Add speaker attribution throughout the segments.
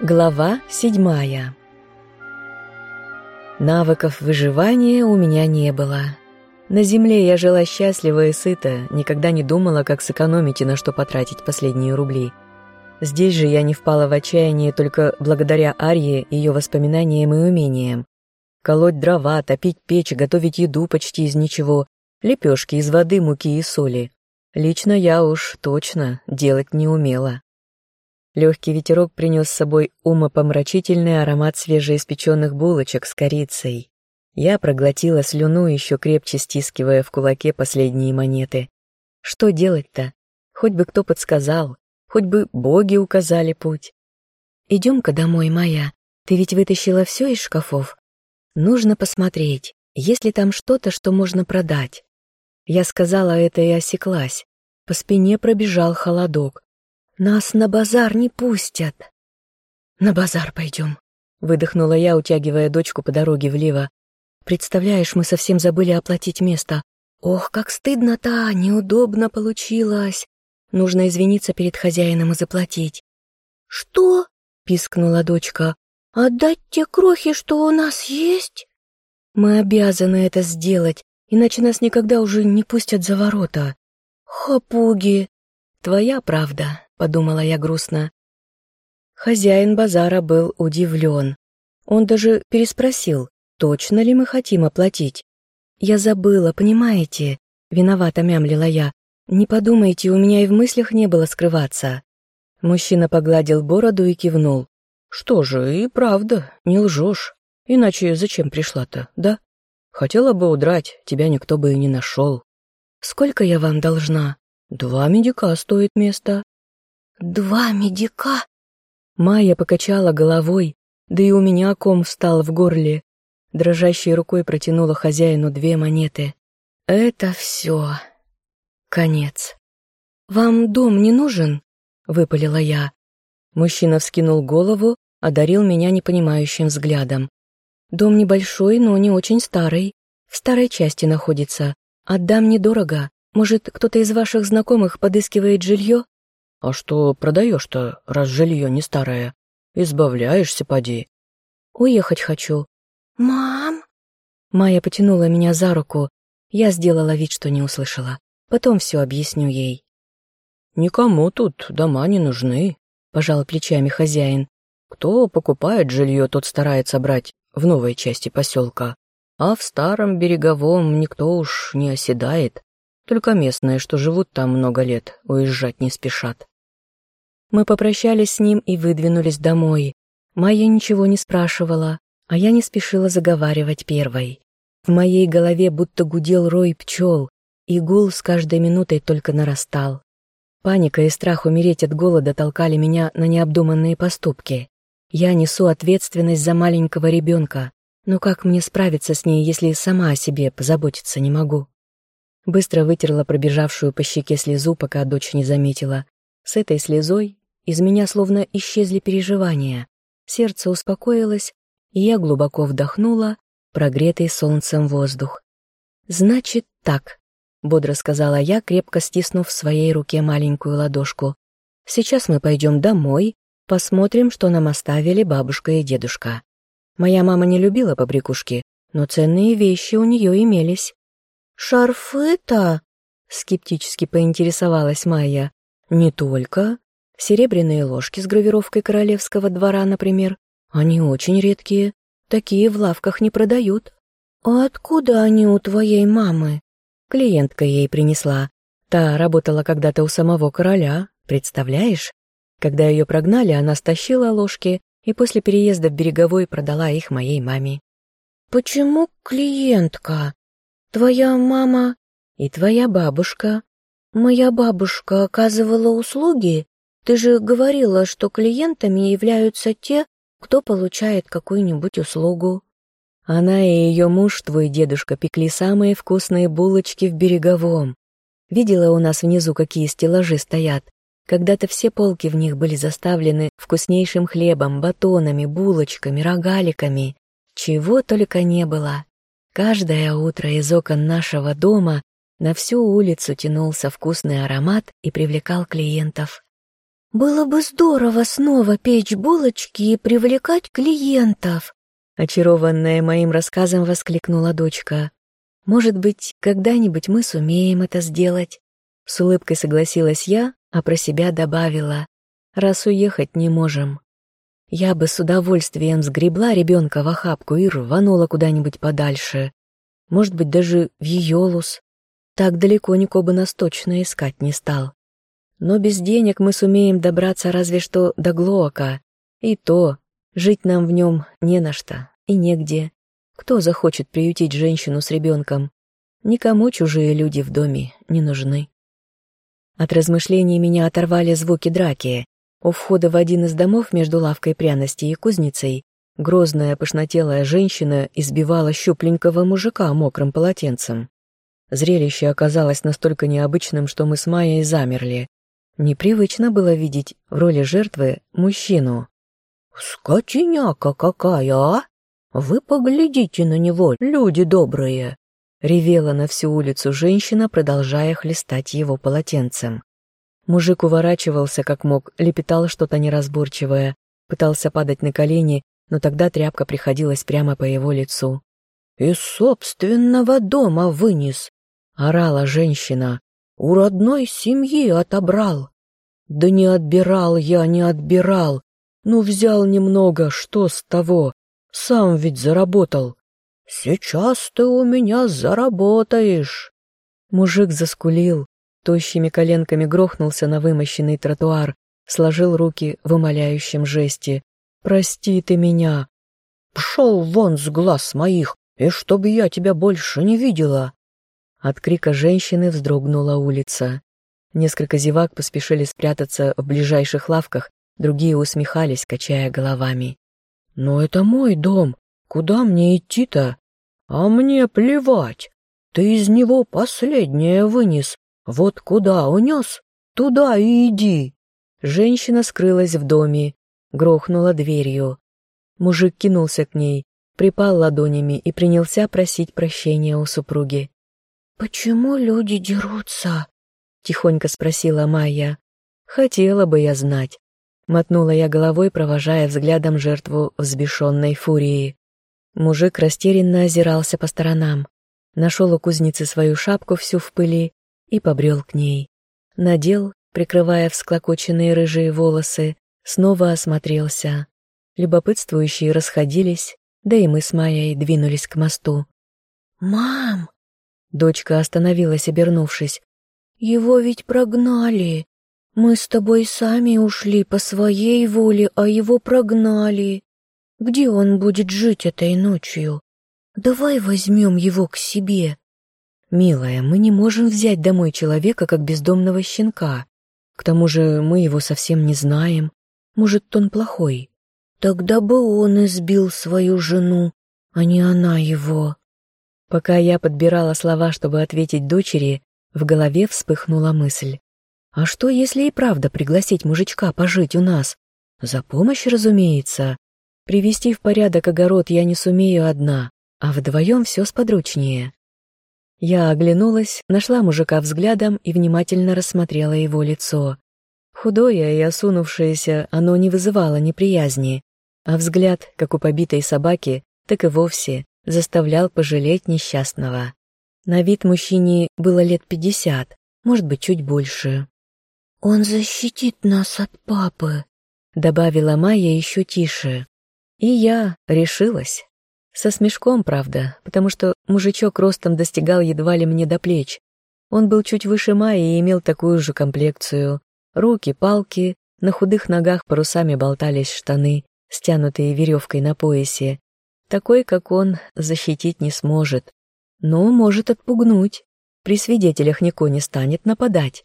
Speaker 1: Глава седьмая Навыков выживания у меня не было. На земле я жила счастливо и сыто, никогда не думала, как сэкономить и на что потратить последние рубли. Здесь же я не впала в отчаяние только благодаря Арье, ее воспоминаниям и умениям. Колоть дрова, топить печь, готовить еду почти из ничего, лепешки из воды, муки и соли. Лично я уж точно делать не умела. Легкий ветерок принес с собой умопомрачительный аромат свежеиспеченных булочек с корицей. Я проглотила слюну, еще крепче стискивая в кулаке последние монеты. Что делать-то? Хоть бы кто подсказал, хоть бы боги указали путь. «Идем-ка домой, моя. Ты ведь вытащила все из шкафов? Нужно посмотреть, есть ли там что-то, что можно продать». Я сказала это и осеклась. По спине пробежал холодок. Нас на базар не пустят. На базар пойдем, выдохнула я, утягивая дочку по дороге влево. Представляешь, мы совсем забыли оплатить место. Ох, как стыдно-то, неудобно получилось. Нужно извиниться перед хозяином и заплатить. Что? пискнула дочка. Отдать те крохи, что у нас есть? Мы обязаны это сделать, иначе нас никогда уже не пустят за ворота. Хапуги. Твоя правда, подумала я грустно. Хозяин базара был удивлен. Он даже переспросил, точно ли мы хотим оплатить. Я забыла, понимаете? Виновата мямлила я. Не подумайте, у меня и в мыслях не было скрываться. Мужчина погладил бороду и кивнул. Что же, и правда, не лжешь. Иначе зачем пришла-то, да? Хотела бы удрать, тебя никто бы и не нашел. Сколько я вам должна? Два медика стоит место. «Два медика?» Майя покачала головой, да и у меня ком встал в горле. Дрожащей рукой протянула хозяину две монеты. «Это все. Конец. Вам дом не нужен?» — выпалила я. Мужчина вскинул голову, одарил меня непонимающим взглядом. «Дом небольшой, но не очень старый. В старой части находится. Отдам недорого. Может, кто-то из ваших знакомых подыскивает жилье?» А что продаешь-то, раз жилье не старое? Избавляешься, поди. Уехать хочу. Мам? Майя потянула меня за руку. Я сделала вид, что не услышала. Потом все объясню ей. Никому тут дома не нужны, пожал плечами хозяин. Кто покупает жилье, тот старается брать в новой части поселка. А в старом береговом никто уж не оседает. Только местные, что живут там много лет, уезжать не спешат. Мы попрощались с ним и выдвинулись домой. Майя ничего не спрашивала, а я не спешила заговаривать первой. В моей голове будто гудел рой пчел, и гул с каждой минутой только нарастал. Паника и страх умереть от голода толкали меня на необдуманные поступки. Я несу ответственность за маленького ребенка, но как мне справиться с ней, если сама о себе позаботиться не могу? Быстро вытерла пробежавшую по щеке слезу, пока дочь не заметила. С этой слезой из меня словно исчезли переживания. Сердце успокоилось, и я глубоко вдохнула прогретый солнцем воздух. «Значит так», — бодро сказала я, крепко стиснув в своей руке маленькую ладошку. «Сейчас мы пойдем домой, посмотрим, что нам оставили бабушка и дедушка. Моя мама не любила побрякушки, но ценные вещи у нее имелись. «Шарфы-то?» — скептически поинтересовалась Майя. «Не только. Серебряные ложки с гравировкой королевского двора, например. Они очень редкие. Такие в лавках не продают». «А откуда они у твоей мамы?» Клиентка ей принесла. Та работала когда-то у самого короля, представляешь? Когда ее прогнали, она стащила ложки и после переезда в Береговой продала их моей маме. «Почему клиентка?» Твоя мама и твоя бабушка. Моя бабушка оказывала услуги. Ты же говорила, что клиентами являются те, кто получает какую-нибудь услугу. Она и ее муж, твой дедушка, пекли самые вкусные булочки в Береговом. Видела у нас внизу, какие стеллажи стоят. Когда-то все полки в них были заставлены вкуснейшим хлебом, батонами, булочками, рогаликами. Чего только не было. Каждое утро из окон нашего дома на всю улицу тянулся вкусный аромат и привлекал клиентов.
Speaker 2: Было бы здорово снова печь булочки и привлекать клиентов.
Speaker 1: Очарованная моим рассказом воскликнула дочка. «Может быть, когда-нибудь мы сумеем это сделать?» С улыбкой согласилась я, а про себя добавила. «Раз уехать не можем». Я бы с удовольствием сгребла ребенка в охапку и рванула куда-нибудь подальше. Может быть, даже в Йолус. Так далеко никого бы нас точно искать не стал. Но без денег мы сумеем добраться разве что до Глоака. И то, жить нам в нем не на что и негде. Кто захочет приютить женщину с ребенком? Никому чужие люди в доме не нужны. От размышлений меня оторвали звуки драки. У входа в один из домов между лавкой пряностей и кузницей грозная пышнотелая женщина избивала щупленького мужика мокрым полотенцем. Зрелище оказалось настолько необычным, что мы с Майей замерли. Непривычно было видеть в роли жертвы мужчину.
Speaker 2: «Скотиняка какая, а! Вы поглядите на него, люди добрые!»
Speaker 1: Ревела на всю улицу женщина, продолжая хлестать его полотенцем. Мужик уворачивался как мог, лепетал что-то неразборчивое, пытался падать на колени, но тогда тряпка приходилась прямо по его лицу.
Speaker 2: «Из собственного дома вынес!» — орала женщина. «У родной семьи отобрал!» «Да не отбирал я, не отбирал! Ну, взял немного, что с того? Сам ведь заработал!» «Сейчас ты у меня заработаешь!»
Speaker 1: Мужик заскулил, тощими коленками грохнулся на вымощенный тротуар, сложил руки в умоляющем жесте. «Прости ты меня!»
Speaker 2: «Пшел вон с глаз моих, и чтобы я тебя больше не видела!»
Speaker 1: От крика женщины вздрогнула улица. Несколько зевак поспешили спрятаться в ближайших лавках, другие усмехались, качая головами.
Speaker 2: «Но это мой дом, Куда мне идти-то? А мне плевать. Ты из него последнее вынес. Вот куда унес, туда и иди.
Speaker 1: Женщина скрылась в доме, грохнула дверью. Мужик кинулся к ней, припал ладонями и принялся просить прощения у супруги.
Speaker 2: «Почему люди дерутся?» — тихонько спросила Майя.
Speaker 1: «Хотела бы я знать». Мотнула я головой, провожая взглядом жертву взбешенной фурии. Мужик растерянно озирался по сторонам, нашел у кузницы свою шапку всю в пыли и побрел к ней. Надел, прикрывая всклокоченные рыжие волосы, снова осмотрелся. Любопытствующие расходились, да и мы с Майей двинулись к мосту.
Speaker 2: «Мам!»
Speaker 1: Дочка остановилась, обернувшись.
Speaker 2: «Его ведь прогнали. Мы с тобой сами ушли по своей воле, а его прогнали. Где он будет жить этой ночью? Давай возьмем его к себе.
Speaker 1: Милая, мы не можем взять домой человека, как бездомного щенка. К тому же мы его совсем не знаем. Может, он плохой.
Speaker 2: Тогда бы он избил свою жену, а не она его.
Speaker 1: Пока я подбирала слова, чтобы ответить дочери, в голове вспыхнула мысль. А что, если и правда пригласить мужичка пожить у нас? За помощь, разумеется. Привести в порядок огород я не сумею одна, а вдвоем все сподручнее. Я оглянулась, нашла мужика взглядом и внимательно рассмотрела его лицо. Худое и осунувшееся, оно не вызывало неприязни, а взгляд, как у побитой собаки, так и вовсе заставлял пожалеть несчастного. На вид мужчине было лет пятьдесят, может быть, чуть больше.
Speaker 2: «Он защитит нас от папы», —
Speaker 1: добавила Майя еще тише. И я решилась. Со смешком, правда, потому что мужичок ростом достигал едва ли мне до плеч. Он был чуть выше Майи и имел такую же комплекцию. Руки, палки, на худых ногах парусами болтались штаны, стянутые веревкой на поясе. Такой, как он, защитить не сможет. Но может отпугнуть. При свидетелях никто не станет нападать.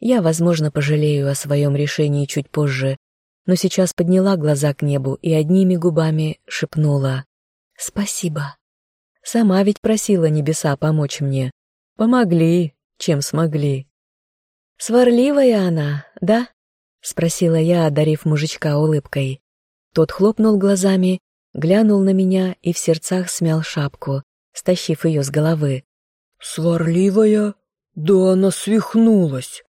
Speaker 1: Я, возможно, пожалею о своем решении чуть позже, но сейчас подняла глаза к небу и одними губами шепнула «Спасибо». Сама ведь просила небеса помочь мне. Помогли, чем смогли. «Сварливая она, да?» — спросила я, одарив мужичка улыбкой. Тот хлопнул глазами, глянул на меня и в сердцах смял шапку, стащив ее с головы.
Speaker 2: «Сварливая? Да она свихнулась!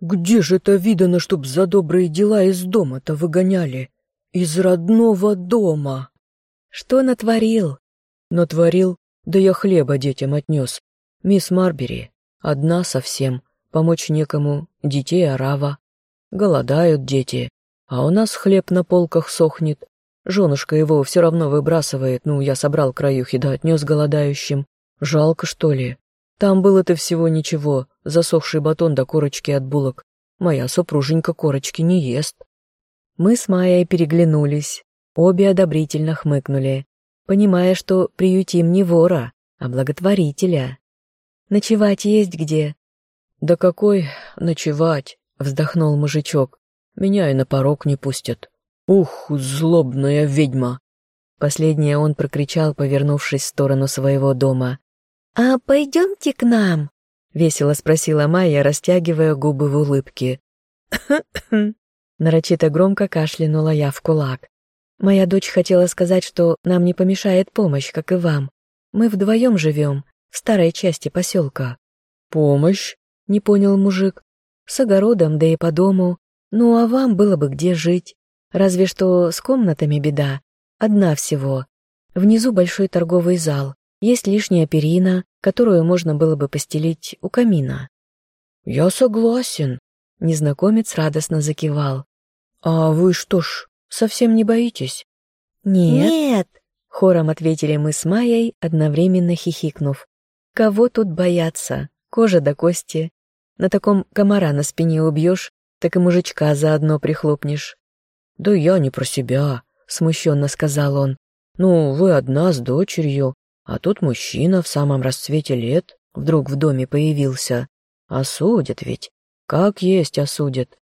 Speaker 2: Где же это видано, чтоб за добрые дела из дома-то выгоняли? Из родного дома.
Speaker 1: Что натворил?
Speaker 2: Натворил, да я хлеба детям отнес. Мисс Марбери, одна совсем, помочь некому, детей орава. Голодают дети, а у нас хлеб на полках сохнет. Женушка его все равно выбрасывает, ну, я собрал краюхи да отнес голодающим. Жалко, что ли? Там было-то всего ничего, засохший батон до корочки от булок. Моя супруженька корочки не ест.
Speaker 1: Мы с Майей переглянулись, обе одобрительно хмыкнули, понимая, что приютим не вора, а благотворителя. «Ночевать есть где?»
Speaker 2: «Да какой ночевать?» — вздохнул мужичок. «Меня и на порог не пустят. Ух, злобная ведьма!»
Speaker 1: Последнее он прокричал, повернувшись в сторону своего дома. «А пойдемте к нам?» — весело спросила Майя, растягивая губы в улыбке. Нарочито громко кашлянула я в кулак. Моя дочь хотела сказать, что нам не помешает помощь, как и вам. Мы вдвоем живем, в старой части поселка.
Speaker 2: «Помощь?»
Speaker 1: — не понял мужик. «С огородом, да и по дому. Ну, а вам было бы где жить. Разве что с комнатами беда. Одна всего. Внизу большой торговый зал. Есть лишняя перина, которую можно было бы постелить у камина».
Speaker 2: «Я согласен»,
Speaker 1: Незнакомец радостно закивал.
Speaker 2: «А вы что ж, совсем не боитесь?»
Speaker 1: «Нет». «Нет», — хором ответили мы с Майей, одновременно хихикнув. «Кого тут бояться? Кожа до кости. На таком комара на спине убьешь, так и мужичка заодно прихлопнешь».
Speaker 2: «Да я не про себя», — смущенно сказал он. «Ну, вы одна с дочерью, а тут мужчина в самом расцвете лет вдруг в доме появился. Осудят ведь. Как есть осудят.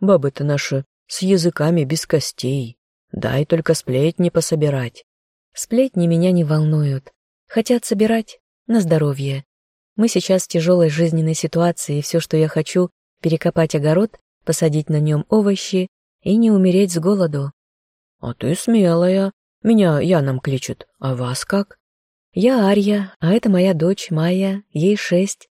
Speaker 2: Бабы-то наши с языками без костей. Дай только сплетни пособирать.
Speaker 1: Сплетни меня не волнуют. Хотят собирать на здоровье. Мы сейчас в тяжелой жизненной ситуации, и все, что я хочу, перекопать огород, посадить на нем овощи и не умереть с голоду.
Speaker 2: А ты смелая. Меня Яном кличут. А вас как?
Speaker 1: Я Арья, а это моя дочь Майя, ей шесть.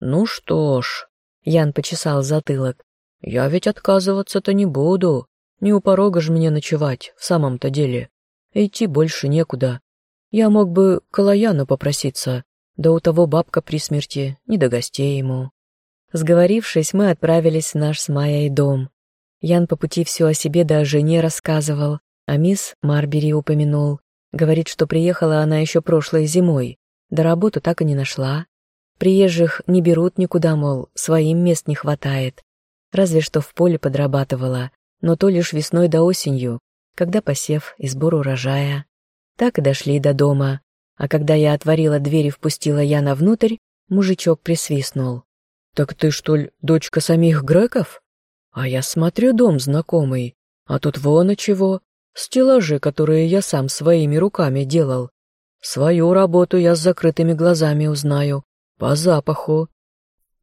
Speaker 2: Ну что ж,
Speaker 1: Ян почесал затылок.
Speaker 2: «Я ведь отказываться-то не буду. Не у порога же мне ночевать, в самом-то деле. Идти больше некуда. Я мог бы к Алаяну попроситься, да у того бабка при смерти, не до гостей ему».
Speaker 1: Сговорившись, мы отправились в наш с Майей дом. Ян по пути все о себе да о жене рассказывал, а мисс Марбери упомянул. Говорит, что приехала она еще прошлой зимой, да работу так и не нашла. Приезжих не берут никуда, мол, своим мест не хватает. Разве что в поле подрабатывала, но то лишь весной до осенью, когда посев и сбор урожая. Так и дошли до дома, а когда я отворила дверь и впустила Яна внутрь, мужичок присвистнул.
Speaker 2: «Так ты, что ли, дочка самих греков? А я смотрю, дом знакомый, а тут вон и чего, стеллажи, которые я сам своими руками делал. Свою работу я с закрытыми глазами узнаю, «По запаху».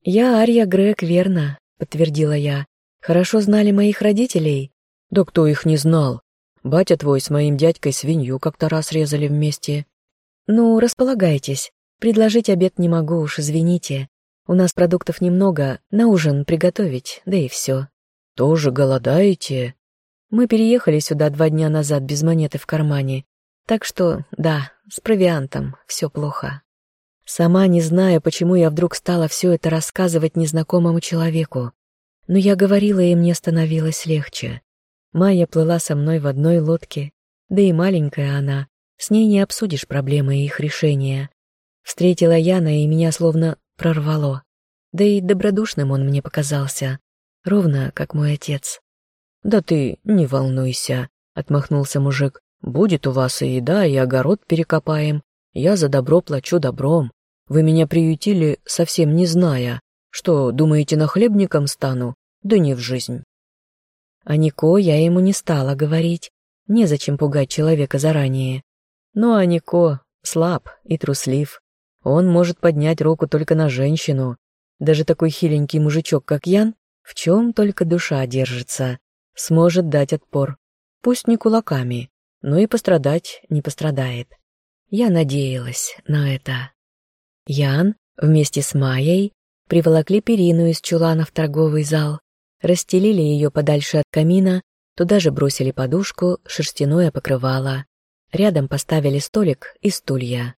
Speaker 1: «Я Ария Грег, верно», — подтвердила я. «Хорошо знали моих родителей?»
Speaker 2: «Да кто их не знал? Батя твой с моим дядькой свинью как-то раз резали вместе».
Speaker 1: «Ну, располагайтесь. Предложить обед не могу уж, извините. У нас продуктов немного, на ужин приготовить, да и все».
Speaker 2: «Тоже голодаете?»
Speaker 1: Мы переехали сюда два дня назад без монеты в кармане. Так что, да, с провиантом все плохо. Сама не зная, почему я вдруг стала все это рассказывать незнакомому человеку. Но я говорила, и мне становилось легче. Майя плыла со мной в одной лодке, да и маленькая она, с ней не обсудишь проблемы и их решения. Встретила Яна, и меня словно прорвало. Да и добродушным он мне показался, ровно как мой отец.
Speaker 2: «Да ты не волнуйся», — отмахнулся мужик. «Будет у вас и еда, и огород перекопаем. Я за добро плачу добром. Вы меня приютили, совсем не зная. Что, думаете, нахлебником стану? Да не в жизнь.
Speaker 1: А Нико я ему не стала говорить. Незачем пугать человека заранее. Ну а Нико слаб и труслив. Он может поднять руку только на женщину. Даже такой хиленький мужичок, как Ян, в чем только душа держится, сможет дать отпор. Пусть не кулаками, но и пострадать не пострадает. Я надеялась на это. Ян вместе с Майей приволокли перину из чулана в торговый зал, расстелили ее подальше от камина, туда же бросили подушку, шерстяное покрывало. Рядом поставили столик и стулья.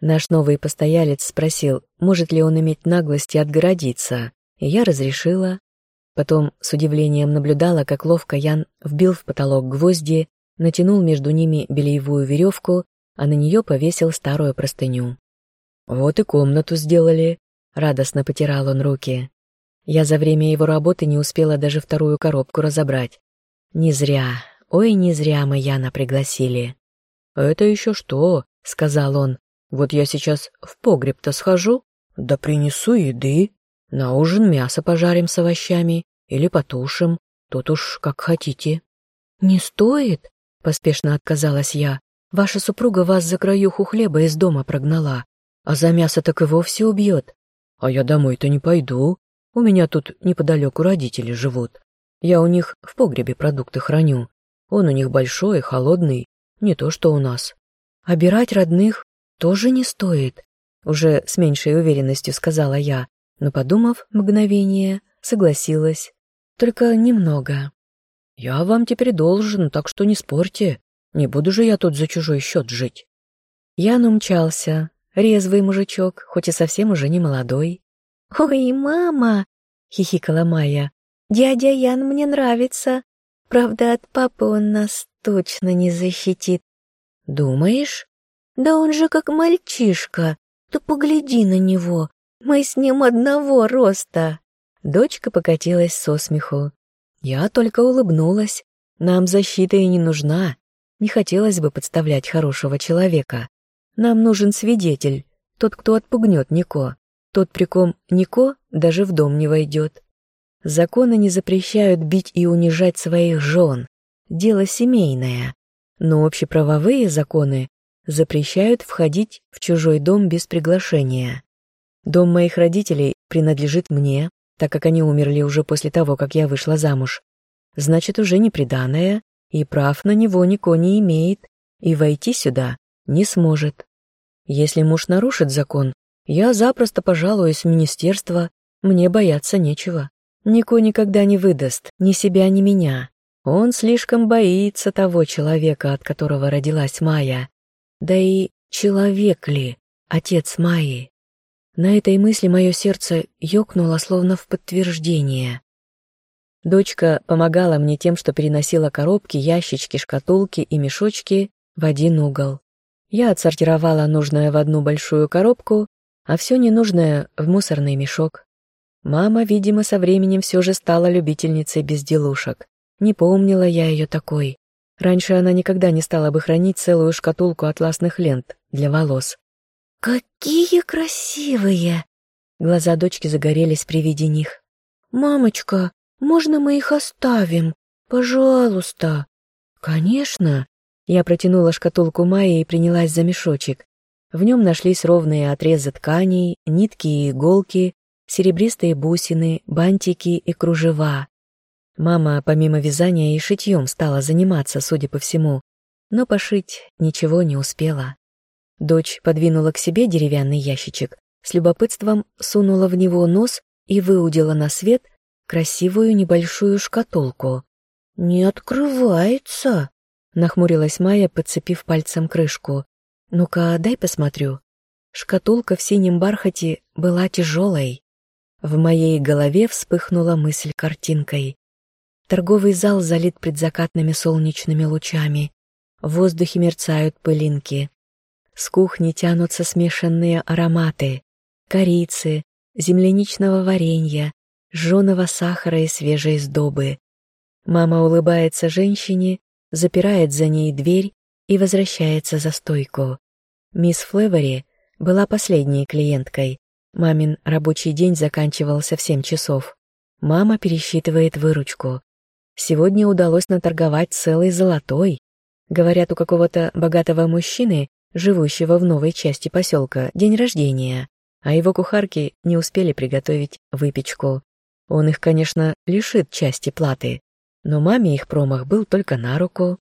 Speaker 1: Наш новый постоялец спросил, может ли он иметь наглости отгородиться, и я разрешила. Потом с удивлением наблюдала, как ловко Ян вбил в потолок гвозди, натянул между ними бельевую веревку, а на нее повесил старую простыню. «Вот и комнату сделали», — радостно потирал он руки. Я за время его работы не успела даже вторую коробку разобрать. Не зря, ой, не зря мы Яна пригласили. «Это еще что?» — сказал он. «Вот я сейчас в погреб-то схожу, да принесу еды. На ужин мясо пожарим с овощами или потушим, тут уж как хотите». «Не стоит?» — поспешно отказалась я. «Ваша супруга вас за краюху хлеба из дома прогнала, а за мясо так и вовсе убьет». «А я домой-то не пойду», у меня тут неподалеку родители живут. Я у них в погребе продукты храню. Он у них большой, холодный, не то что у нас. Обирать родных тоже не стоит, уже с меньшей уверенностью сказала я, но, подумав мгновение, согласилась. Только немного. Я вам теперь должен, так что не спорьте. Не буду же я тут за чужой счет жить. Ян умчался, резвый мужичок, хоть и совсем уже не молодой.
Speaker 2: «Ой, мама!» — хихикала Майя. «Дядя Ян мне нравится. Правда, от папы он нас точно не защитит».
Speaker 1: «Думаешь?»
Speaker 2: «Да он же как мальчишка. Ты погляди на него. Мы с ним одного роста».
Speaker 1: Дочка покатилась со смеху. Я только улыбнулась. Нам защита и не нужна. Не хотелось бы подставлять хорошего человека. Нам нужен свидетель, тот, кто отпугнет Нико. Тот, при ком Нико даже в дом не войдет. Законы не запрещают бить и унижать своих жен. Дело семейное. Но общеправовые законы запрещают входить в чужой дом без приглашения. Дом моих родителей принадлежит мне, так как они умерли уже после того, как я вышла замуж. Значит, уже не приданное, и прав на него Нико не имеет, и войти сюда не сможет. Если муж нарушит закон, я запросто пожалуюсь в министерство, мне бояться нечего. Нико никогда не выдаст ни себя, ни меня. Он слишком боится того человека, от которого родилась Майя. Да и человек ли отец Майи? На этой мысли мое сердце ёкнуло словно в подтверждение. Дочка помогала мне тем, что переносила коробки, ящички, шкатулки и мешочки в один угол. Я отсортировала нужное в одну большую коробку, а все ненужное в мусорный мешок. Мама, видимо, со временем все же стала любительницей безделушек. Не помнила я ее такой. Раньше она никогда не стала бы хранить целую шкатулку атласных лент для волос.
Speaker 2: «Какие красивые!» Глаза дочки загорелись при виде них. «Мамочка, можно мы их оставим? Пожалуйста!»
Speaker 1: «Конечно!» Я протянула шкатулку Майи и принялась за мешочек. В нем нашлись ровные отрезы тканей, нитки и иголки, серебристые бусины, бантики и кружева. Мама, помимо вязания и шитьем, стала заниматься, судя по всему, но пошить ничего не успела. Дочь подвинула к себе деревянный ящичек, с любопытством сунула в него нос и выудила на свет красивую небольшую шкатулку.
Speaker 2: «Не открывается», — нахмурилась Майя, подцепив пальцем крышку.
Speaker 1: «Ну-ка, дай посмотрю». Шкатулка в синем бархате была тяжелой. В моей голове вспыхнула мысль картинкой. Торговый зал залит предзакатными солнечными лучами. В воздухе мерцают пылинки. С кухни тянутся смешанные ароматы. Корицы, земляничного варенья, жженого сахара и свежей сдобы. Мама улыбается женщине, запирает за ней дверь и возвращается за стойку. Мисс Флевери была последней клиенткой. Мамин рабочий день заканчивался в семь часов. Мама пересчитывает выручку. Сегодня удалось наторговать целый золотой. Говорят, у какого-то богатого мужчины, живущего в новой части поселка, день рождения, а его кухарки не успели приготовить выпечку. Он их, конечно, лишит части платы, но маме их промах был только на руку.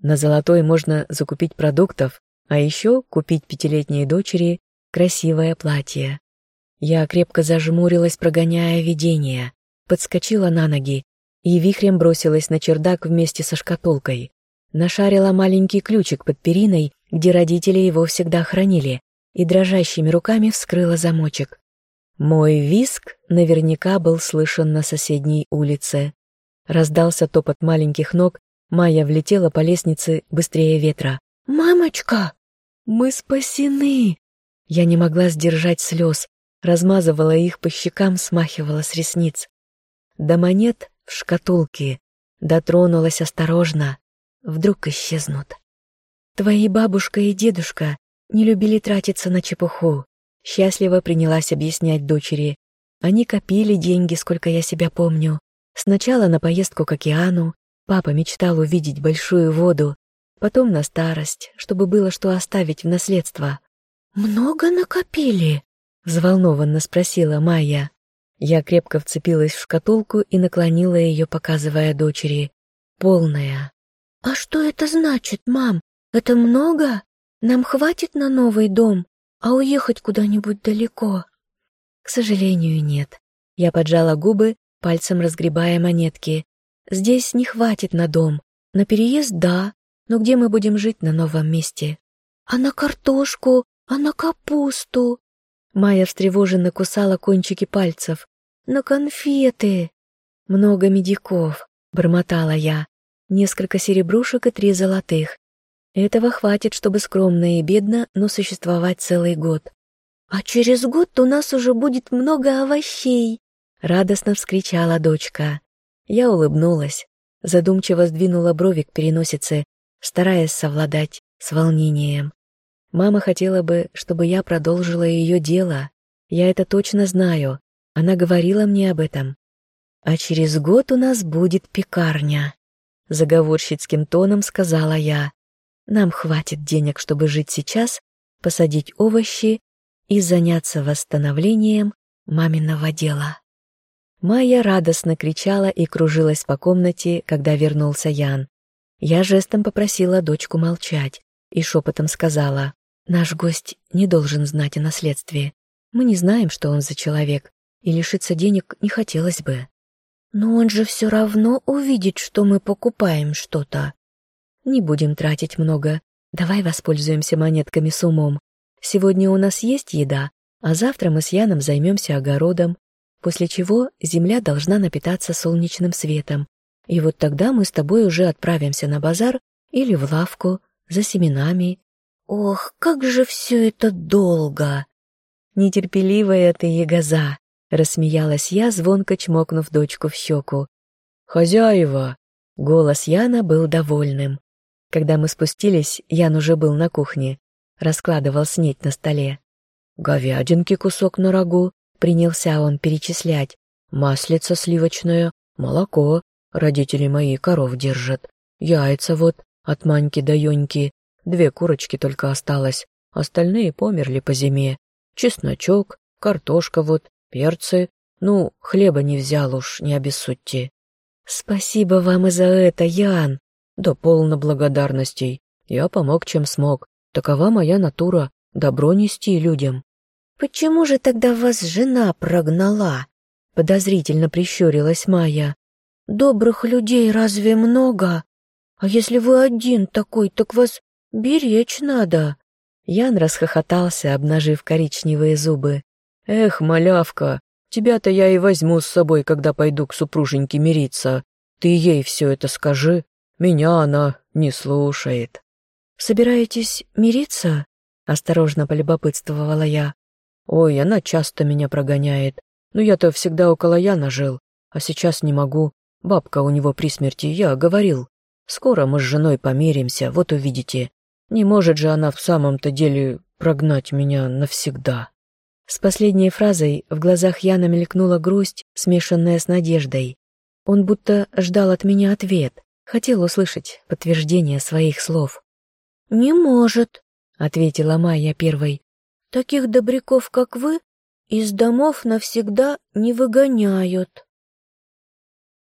Speaker 1: На золотой можно закупить продуктов, а еще купить пятилетней дочери красивое платье. Я крепко зажмурилась, прогоняя видение, подскочила на ноги и вихрем бросилась на чердак вместе со шкатулкой. Нашарила маленький ключик под периной, где родители его всегда хранили, и дрожащими руками вскрыла замочек. Мой виск наверняка был слышен на соседней улице. Раздался топот маленьких ног, Майя влетела по лестнице быстрее ветра.
Speaker 2: «Мамочка!
Speaker 1: Мы спасены!» Я не могла сдержать слез, размазывала их по щекам, смахивала с ресниц. До монет в шкатулке дотронулась осторожно, вдруг исчезнут. Твои бабушка и дедушка не любили тратиться на чепуху. Счастливо принялась объяснять дочери. Они копили деньги, сколько я себя помню. Сначала на поездку к океану, папа мечтал увидеть большую воду, потом на старость, чтобы было что оставить в наследство.
Speaker 2: «Много накопили?»
Speaker 1: — взволнованно спросила Майя. Я крепко вцепилась в шкатулку и наклонила ее, показывая дочери. Полная.
Speaker 2: «А что это значит, мам? Это много? Нам хватит на новый дом, а уехать куда-нибудь далеко?»
Speaker 1: «К сожалению, нет». Я поджала губы, пальцем разгребая монетки. «Здесь не хватит на дом. На переезд — да, но где мы будем жить на новом месте?»
Speaker 2: «А на картошку? А на капусту?»
Speaker 1: Майя встревоженно кусала кончики пальцев. «На конфеты!» «Много медиков», — бормотала я. «Несколько серебрушек и три золотых. Этого хватит, чтобы скромно и бедно, но существовать целый год».
Speaker 2: «А через год у нас уже будет много овощей!»
Speaker 1: — радостно вскричала дочка. Я улыбнулась, задумчиво сдвинула брови к переносице, стараясь совладать с волнением. Мама хотела бы, чтобы я продолжила ее дело. Я это точно знаю. Она говорила мне об этом. А через год у нас будет пекарня. Заговорщицким тоном сказала я. Нам хватит денег, чтобы жить сейчас, посадить овощи и заняться восстановлением маминого дела. Майя радостно кричала и кружилась по комнате, когда вернулся Ян. Я жестом попросила дочку молчать и шепотом сказала, Наш гость не должен знать о наследстве. Мы не знаем, что он за человек, и лишиться денег не хотелось бы.
Speaker 2: Но он же все равно увидит, что мы покупаем что-то.
Speaker 1: Не будем тратить много. Давай воспользуемся монетками с умом. Сегодня у нас есть еда, а завтра мы с Яном займемся огородом, после чего земля должна напитаться солнечным светом. И вот тогда мы с тобой уже отправимся на базар или в лавку за семенами
Speaker 2: Ох, как же все это долго!
Speaker 1: Нетерпеливая ты, ягоза! Рассмеялась я, звонко чмокнув дочку в щеку. «Хозяева!» Голос Яна был довольным. Когда мы спустились, Ян уже был на кухне. Раскладывал снеть на столе. «Говядинки кусок на рагу», — принялся он перечислять. «Маслица сливочное, молоко, родители мои коров держат, яйца вот, от Маньки до Ёньки, Две курочки только осталось, остальные померли по зиме. Чесночок, картошка вот, перцы. Ну, хлеба не взял уж, не обессудьте. Спасибо вам и за это, Ян. Да полно благодарностей. Я помог, чем смог. Такова моя натура — добро нести людям.
Speaker 2: Почему же тогда вас жена прогнала? Подозрительно прищурилась Майя. Добрых людей разве много? А если вы один такой, так вас «Беречь надо!»
Speaker 1: Ян расхохотался, обнажив коричневые зубы. «Эх, малявка, тебя-то я и возьму с собой, когда пойду к супруженьке мириться. Ты ей все это скажи, меня она не слушает». «Собираетесь мириться?» — осторожно полюбопытствовала я. «Ой, она часто меня прогоняет. Но я-то всегда около Яна жил, а сейчас не могу. Бабка у него при смерти, я говорил. Скоро мы с женой помиримся, вот увидите. Не может же она в самом-то деле прогнать меня навсегда. С последней фразой в глазах Яна мелькнула грусть, смешанная с надеждой. Он будто ждал от меня ответ, хотел услышать подтверждение своих слов.
Speaker 2: «Не может», —
Speaker 1: ответила Майя первой.
Speaker 2: «Таких добряков, как вы, из домов навсегда не выгоняют».